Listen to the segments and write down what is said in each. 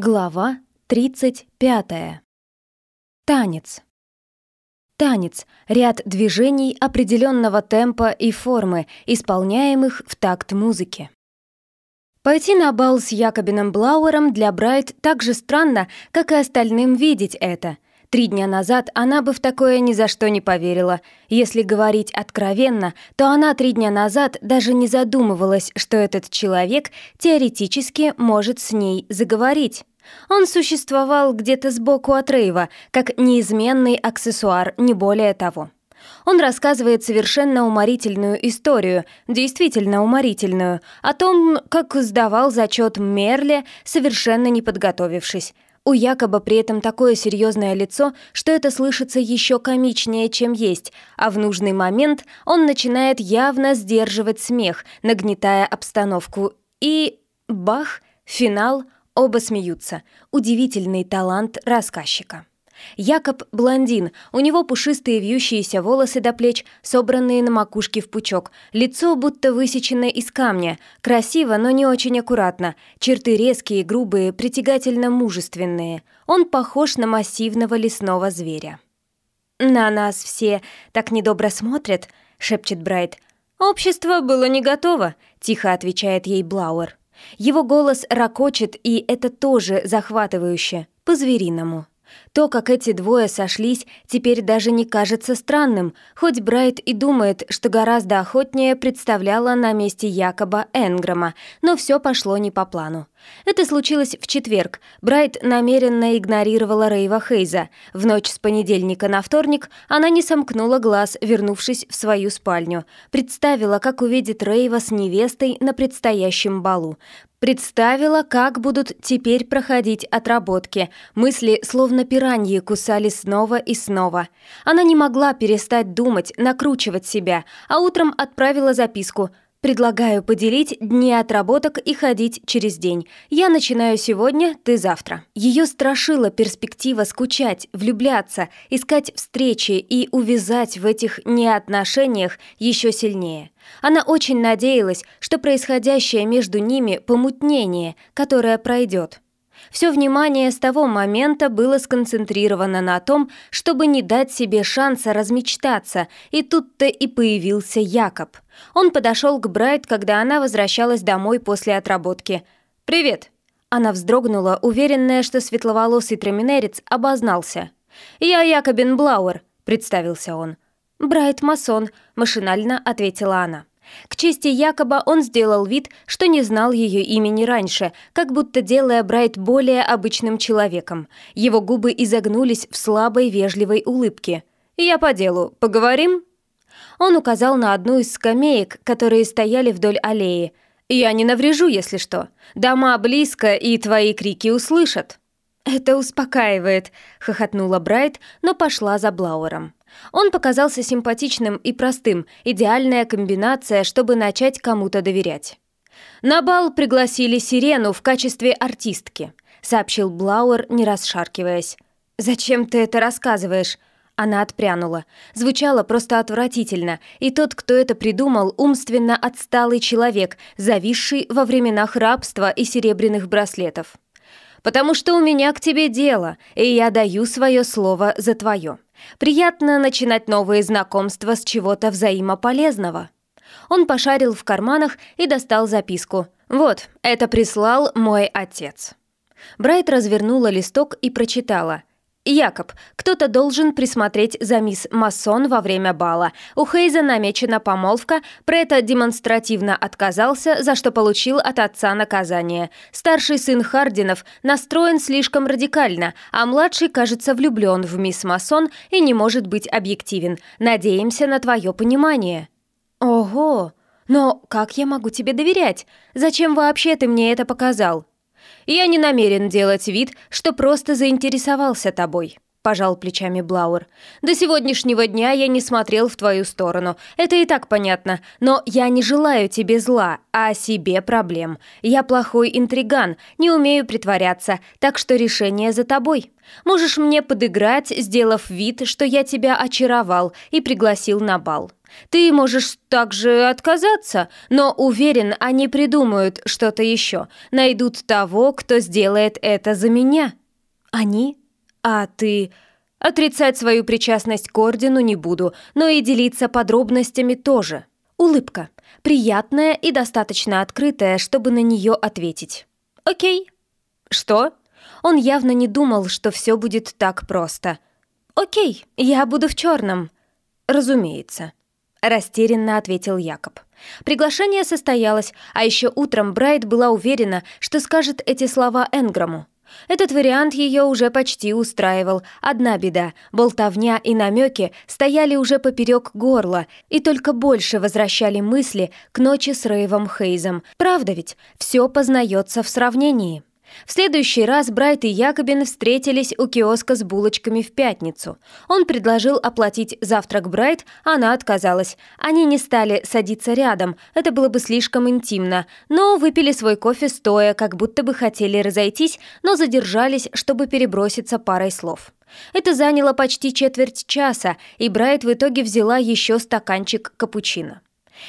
Глава 35. Танец. Танец — ряд движений определенного темпа и формы, исполняемых в такт музыки. Пойти на бал с Якобином Блауэром для Брайт так же странно, как и остальным видеть это. Три дня назад она бы в такое ни за что не поверила. Если говорить откровенно, то она три дня назад даже не задумывалась, что этот человек теоретически может с ней заговорить. Он существовал где-то сбоку от Рейва, как неизменный аксессуар, не более того. Он рассказывает совершенно уморительную историю, действительно уморительную, о том, как сдавал зачет Мерле, совершенно не подготовившись. У якобы при этом такое серьезное лицо, что это слышится еще комичнее, чем есть, а в нужный момент он начинает явно сдерживать смех, нагнетая обстановку. И... бах! Финал — Оба смеются. Удивительный талант рассказчика. Якоб – блондин, у него пушистые вьющиеся волосы до плеч, собранные на макушке в пучок, лицо будто высечено из камня, красиво, но не очень аккуратно, черты резкие, грубые, притягательно мужественные. Он похож на массивного лесного зверя. «На нас все так недобро смотрят», — шепчет Брайт. «Общество было не готово», — тихо отвечает ей Блауэр. Его голос ракочет, и это тоже захватывающе, по-звериному. То, как эти двое сошлись, теперь даже не кажется странным, хоть Брайт и думает, что гораздо охотнее представляла на месте Якоба Энграма, но все пошло не по плану. Это случилось в четверг. Брайт намеренно игнорировала Рейва Хейза. В ночь с понедельника на вторник она не сомкнула глаз, вернувшись в свою спальню. Представила, как увидит Рейва с невестой на предстоящем балу. Представила, как будут теперь проходить отработки. Мысли, словно пираньи, кусали снова и снова. Она не могла перестать думать, накручивать себя, а утром отправила записку – Предлагаю поделить дни отработок и ходить через день. Я начинаю сегодня, ты завтра. Ее страшила перспектива скучать, влюбляться, искать встречи и увязать в этих неотношениях еще сильнее. Она очень надеялась, что происходящее между ними помутнение, которое пройдет. Все внимание с того момента было сконцентрировано на том, чтобы не дать себе шанса размечтаться, и тут-то и появился Якоб. Он подошел к Брайт, когда она возвращалась домой после отработки. «Привет!» Она вздрогнула, уверенная, что светловолосый траминерец обознался. «Я Якобин Блауэр», — представился он. «Брайт Масон», — машинально ответила она. К чести Якоба он сделал вид, что не знал ее имени раньше, как будто делая Брайт более обычным человеком. Его губы изогнулись в слабой вежливой улыбке. «Я по делу. Поговорим?» Он указал на одну из скамеек, которые стояли вдоль аллеи. «Я не наврежу, если что. Дома близко, и твои крики услышат». «Это успокаивает», — хохотнула Брайт, но пошла за Блауэром. Он показался симпатичным и простым, идеальная комбинация, чтобы начать кому-то доверять. «На бал пригласили Сирену в качестве артистки», — сообщил Блауэр, не расшаркиваясь. «Зачем ты это рассказываешь?» Она отпрянула. Звучало просто отвратительно, и тот, кто это придумал, умственно отсталый человек, зависший во временах рабства и серебряных браслетов. «Потому что у меня к тебе дело, и я даю свое слово за твое». Приятно начинать новые знакомства с чего-то взаимополезного. Он пошарил в карманах и достал записку. «Вот, это прислал мой отец». Брайт развернула листок и прочитала. «Якоб, кто-то должен присмотреть за мисс Масон во время бала. У Хейза намечена помолвка, Прета демонстративно отказался, за что получил от отца наказание. Старший сын Хардинов настроен слишком радикально, а младший, кажется, влюблен в мисс Масон и не может быть объективен. Надеемся на твое понимание». «Ого! Но как я могу тебе доверять? Зачем вообще ты мне это показал?» Я не намерен делать вид, что просто заинтересовался тобой». Пожал плечами Блауэр. «До сегодняшнего дня я не смотрел в твою сторону. Это и так понятно. Но я не желаю тебе зла, а себе проблем. Я плохой интриган, не умею притворяться, так что решение за тобой. Можешь мне подыграть, сделав вид, что я тебя очаровал и пригласил на бал. Ты можешь также отказаться, но уверен, они придумают что-то еще. Найдут того, кто сделает это за меня». «Они?» «А ты...» «Отрицать свою причастность к ордену не буду, но и делиться подробностями тоже». Улыбка. Приятная и достаточно открытая, чтобы на нее ответить. «Окей». «Что?» Он явно не думал, что все будет так просто. «Окей, я буду в черном. «Разумеется», — растерянно ответил Якоб. Приглашение состоялось, а еще утром Брайт была уверена, что скажет эти слова Энграму. Этот вариант ее уже почти устраивал. Одна беда — болтовня и намеки стояли уже поперек горла и только больше возвращали мысли к ночи с Рейвом Хейзом. Правда ведь, все познается в сравнении. В следующий раз Брайт и Якобин встретились у киоска с булочками в пятницу. Он предложил оплатить завтрак Брайт, она отказалась. Они не стали садиться рядом, это было бы слишком интимно, но выпили свой кофе стоя, как будто бы хотели разойтись, но задержались, чтобы переброситься парой слов. Это заняло почти четверть часа, и Брайт в итоге взяла еще стаканчик капучино.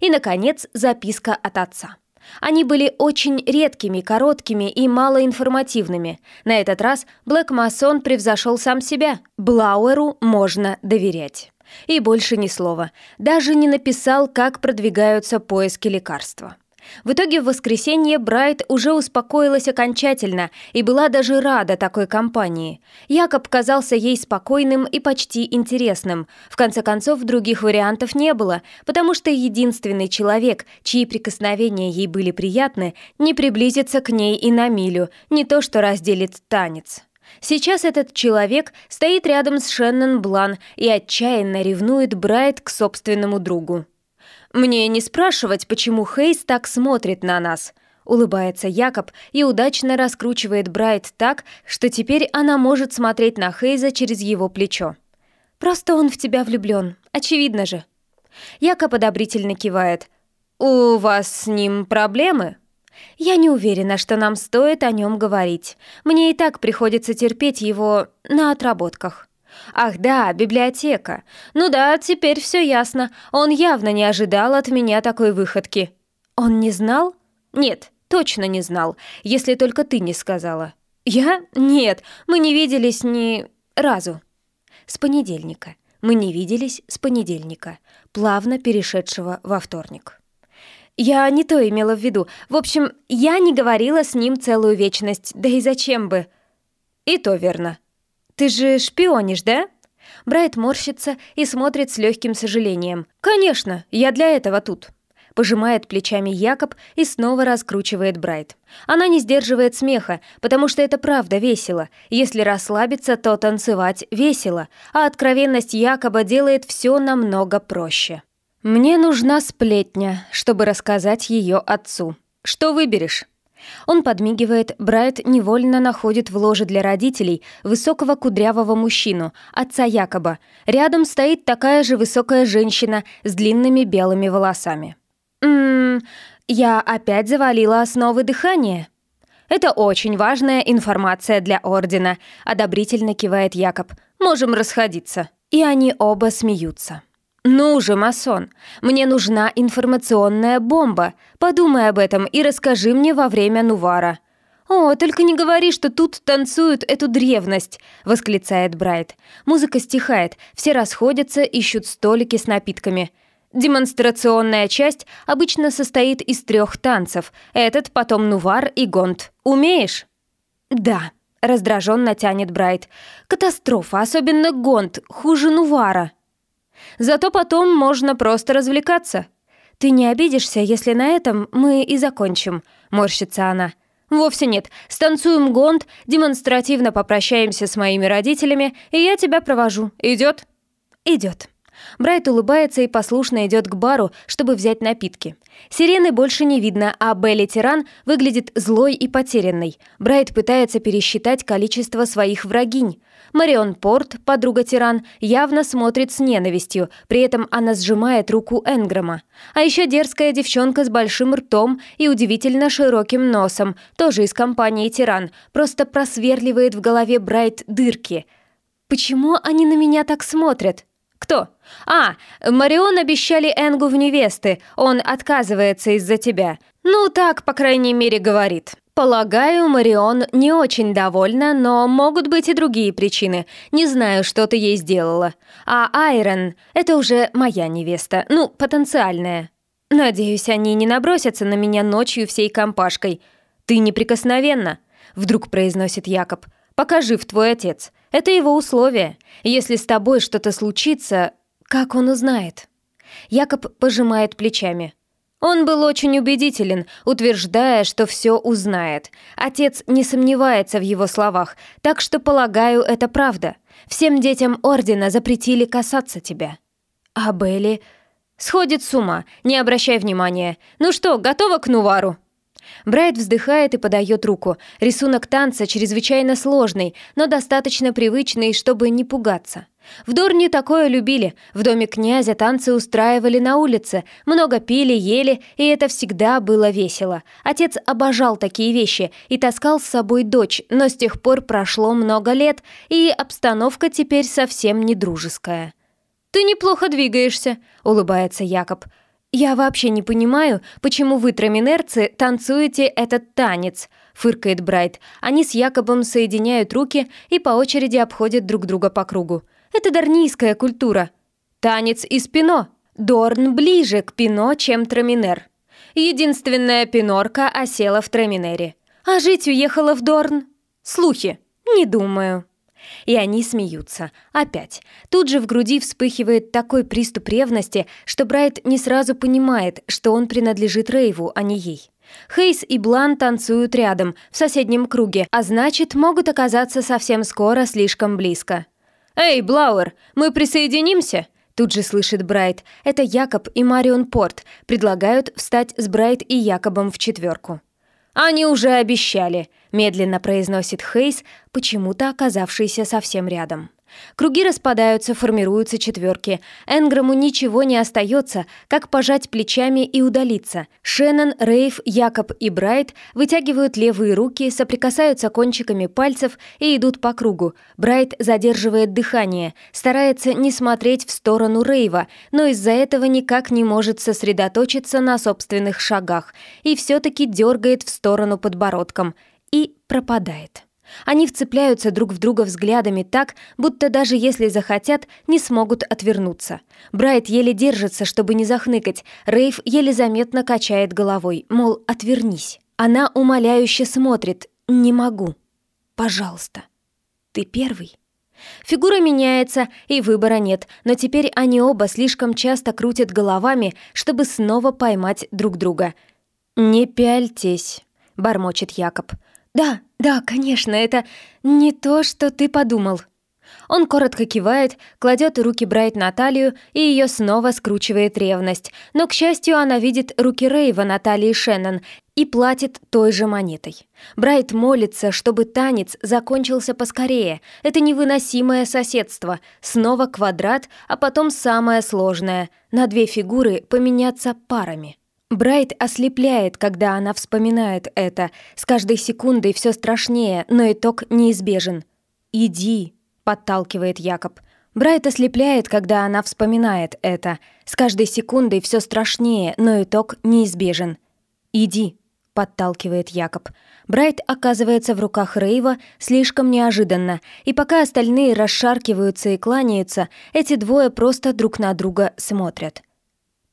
И, наконец, записка от отца. Они были очень редкими, короткими и малоинформативными. На этот раз Блэк Масон превзошел сам себя. Блауэру можно доверять. И больше ни слова. Даже не написал, как продвигаются поиски лекарства. В итоге в воскресенье Брайт уже успокоилась окончательно и была даже рада такой компании. Якоб казался ей спокойным и почти интересным. В конце концов, других вариантов не было, потому что единственный человек, чьи прикосновения ей были приятны, не приблизится к ней и на милю, не то что разделит танец. Сейчас этот человек стоит рядом с Шеннон Блан и отчаянно ревнует Брайт к собственному другу. «Мне не спрашивать, почему Хейс так смотрит на нас», — улыбается Якоб и удачно раскручивает Брайт так, что теперь она может смотреть на Хейза через его плечо. «Просто он в тебя влюблён, очевидно же». Якоб одобрительно кивает. «У вас с ним проблемы?» «Я не уверена, что нам стоит о нем говорить. Мне и так приходится терпеть его на отработках». Ах да, библиотека. Ну да, теперь все ясно. Он явно не ожидал от меня такой выходки. Он не знал? Нет, точно не знал, если только ты не сказала. Я? Нет, мы не виделись ни разу. С понедельника. Мы не виделись с понедельника, плавно перешедшего во вторник. Я не то имела в виду. В общем, я не говорила с ним целую вечность, да и зачем бы? И то верно. «Ты же шпионишь, да?» Брайт морщится и смотрит с легким сожалением. «Конечно, я для этого тут». Пожимает плечами Якоб и снова раскручивает Брайт. Она не сдерживает смеха, потому что это правда весело. Если расслабиться, то танцевать весело, а откровенность Якоба делает все намного проще. «Мне нужна сплетня, чтобы рассказать ее отцу. Что выберешь?» Он подмигивает, Брайт невольно находит в ложе для родителей высокого кудрявого мужчину, отца Якоба. Рядом стоит такая же высокая женщина с длинными белыми волосами. «Ммм, я опять завалила основы дыхания». «Это очень важная информация для Ордена», — одобрительно кивает Якоб. «Можем расходиться». И они оба смеются. «Ну же, масон, мне нужна информационная бомба. Подумай об этом и расскажи мне во время Нувара». «О, только не говори, что тут танцуют эту древность!» — восклицает Брайт. Музыка стихает, все расходятся, ищут столики с напитками. Демонстрационная часть обычно состоит из трех танцев. Этот, потом Нувар и Гонт. Умеешь? «Да», — раздраженно тянет Брайт. «Катастрофа, особенно Гонт, хуже Нувара». Зато потом можно просто развлекаться. Ты не обидишься, если на этом мы и закончим», — морщится она. «Вовсе нет. Станцуем гонт, демонстративно попрощаемся с моими родителями, и я тебя провожу. Идет?» «Идет». Брайт улыбается и послушно идет к бару, чтобы взять напитки. Сирены больше не видно, а Белли Тиран выглядит злой и потерянной. Брайт пытается пересчитать количество своих врагинь. Марион Порт, подруга Тиран, явно смотрит с ненавистью, при этом она сжимает руку Энграма. А еще дерзкая девчонка с большим ртом и удивительно широким носом, тоже из компании Тиран, просто просверливает в голове Брайт дырки. «Почему они на меня так смотрят?» «Кто?» «А, Марион обещали Энгу в невесты, он отказывается из-за тебя. Ну, так, по крайней мере, говорит». «Полагаю, Марион не очень довольна, но могут быть и другие причины. Не знаю, что ты ей сделала. А Айрон — это уже моя невеста, ну, потенциальная. Надеюсь, они не набросятся на меня ночью всей компашкой. Ты неприкосновенна», — вдруг произносит Якоб. «Пока жив твой отец. Это его условие. Если с тобой что-то случится, как он узнает?» Якоб пожимает плечами. Он был очень убедителен, утверждая, что все узнает. Отец не сомневается в его словах, так что, полагаю, это правда. Всем детям Ордена запретили касаться тебя. А Белли... Сходит с ума, не обращай внимания. Ну что, готова к Нувару? Брайт вздыхает и подает руку. Рисунок танца чрезвычайно сложный, но достаточно привычный, чтобы не пугаться. В Дорне такое любили. В доме князя танцы устраивали на улице. Много пили, ели, и это всегда было весело. Отец обожал такие вещи и таскал с собой дочь, но с тех пор прошло много лет, и обстановка теперь совсем не дружеская. «Ты неплохо двигаешься», — улыбается Якоб. «Я вообще не понимаю, почему вы, траминерцы, танцуете этот танец», — фыркает Брайт. Они с Якобом соединяют руки и по очереди обходят друг друга по кругу. Это дарнийская культура. Танец из пино. Дорн ближе к пино, чем траминер. Единственная пинорка осела в траминере. А жить уехала в Дорн. Слухи. Не думаю. И они смеются. Опять. Тут же в груди вспыхивает такой приступ ревности, что Брайт не сразу понимает, что он принадлежит Рейву, а не ей. Хейс и Блан танцуют рядом, в соседнем круге, а значит, могут оказаться совсем скоро слишком близко. «Эй, Блауэр, мы присоединимся?» Тут же слышит Брайт. Это Якоб и Марион Порт предлагают встать с Брайт и Якобом в четверку. «Они уже обещали», — медленно произносит Хейс, почему-то оказавшийся совсем рядом. Круги распадаются, формируются четверки. Энграму ничего не остается, как пожать плечами и удалиться. Шеннон, Рейв, Якоб и Брайт вытягивают левые руки, соприкасаются кончиками пальцев и идут по кругу. Брайт задерживает дыхание, старается не смотреть в сторону Рейва, но из-за этого никак не может сосредоточиться на собственных шагах и все-таки дергает в сторону подбородком и пропадает. Они вцепляются друг в друга взглядами так, будто даже если захотят, не смогут отвернуться. Брайт еле держится, чтобы не захныкать. Рейв еле заметно качает головой, мол, отвернись. Она умоляюще смотрит. «Не могу. Пожалуйста. Ты первый». Фигура меняется, и выбора нет, но теперь они оба слишком часто крутят головами, чтобы снова поймать друг друга. «Не пяльтесь», — бормочет Якоб. «Да, да, конечно, это не то, что ты подумал». Он коротко кивает, кладет руки Брайт на талию, и ее снова скручивает ревность. Но, к счастью, она видит руки Рейва на талии Шеннон и платит той же монетой. Брайт молится, чтобы танец закончился поскорее. Это невыносимое соседство. Снова квадрат, а потом самое сложное. На две фигуры поменяться парами. Брайт ослепляет, когда она вспоминает это. С каждой секундой все страшнее, но итог неизбежен. «Иди», — подталкивает Якоб. Брайт ослепляет, когда она вспоминает это. С каждой секундой все страшнее, но итог неизбежен. «Иди», — подталкивает Якоб. Брайт оказывается в руках Рейва слишком неожиданно, и пока остальные расшаркиваются и кланяются, эти двое просто друг на друга смотрят.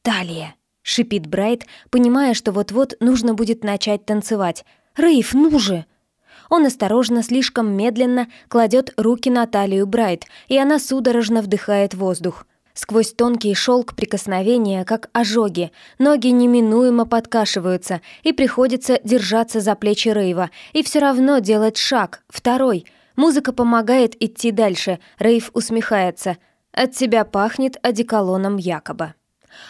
Талия шипит Брайт, понимая, что вот-вот нужно будет начать танцевать. «Рейв, ну же!» Он осторожно, слишком медленно кладет руки на талию Брайт, и она судорожно вдыхает воздух. Сквозь тонкий шелк прикосновения, как ожоги, ноги неминуемо подкашиваются, и приходится держаться за плечи Рейва, и все равно делать шаг, второй. Музыка помогает идти дальше, Рейв усмехается. от тебя пахнет одеколоном якобы.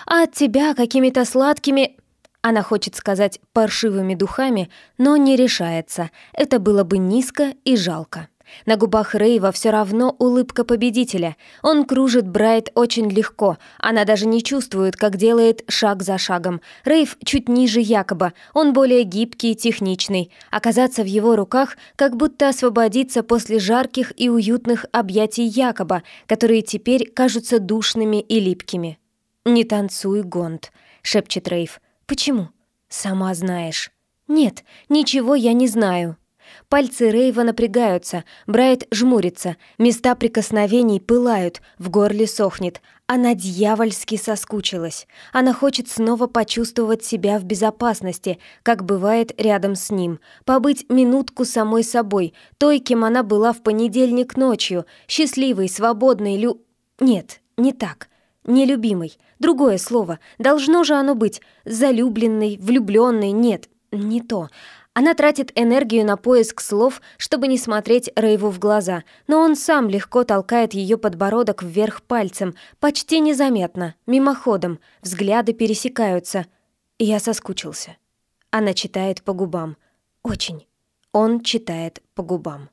А от тебя какими-то сладкими... Она хочет сказать паршивыми духами, но не решается. Это было бы низко и жалко. На губах Рейва все равно улыбка победителя. Он кружит Брайт очень легко. Она даже не чувствует, как делает шаг за шагом. Рейв чуть ниже Якоба. Он более гибкий и техничный. Оказаться в его руках, как будто освободиться после жарких и уютных объятий Якоба, которые теперь кажутся душными и липкими. «Не танцуй, Гонд», — шепчет Рейв. «Почему?» «Сама знаешь». «Нет, ничего я не знаю». Пальцы Рейва напрягаются, Брайт жмурится, места прикосновений пылают, в горле сохнет. Она дьявольски соскучилась. Она хочет снова почувствовать себя в безопасности, как бывает рядом с ним, побыть минутку самой собой, той, кем она была в понедельник ночью, счастливой, свободной, лю... Нет, не так. Нелюбимой. Другое слово. Должно же оно быть. Залюбленной, влюбленной. Нет, не то. Она тратит энергию на поиск слов, чтобы не смотреть Рейву в глаза, но он сам легко толкает ее подбородок вверх пальцем, почти незаметно, мимоходом. Взгляды пересекаются. Я соскучился. Она читает по губам. Очень. Он читает по губам.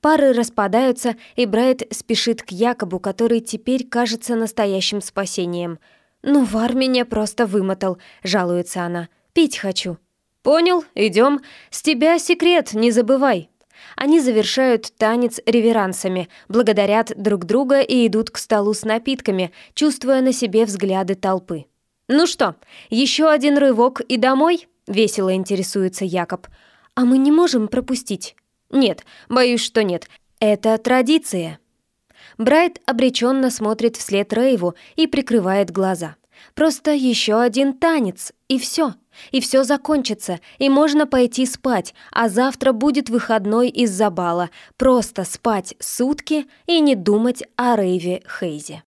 Пары распадаются, и Брайт спешит к Якобу, который теперь кажется настоящим спасением. «Ну, Вар меня просто вымотал», — жалуется она. «Пить хочу». «Понял, идем. С тебя секрет, не забывай». Они завершают танец реверансами, благодарят друг друга и идут к столу с напитками, чувствуя на себе взгляды толпы. «Ну что, еще один рывок и домой?» — весело интересуется Якоб. «А мы не можем пропустить?» «Нет, боюсь, что нет. Это традиция». Брайт обреченно смотрит вслед Рейву и прикрывает глаза. Просто еще один танец, и все. И все закончится, и можно пойти спать, а завтра будет выходной из-за бала. Просто спать сутки и не думать о Рейве Хейзе.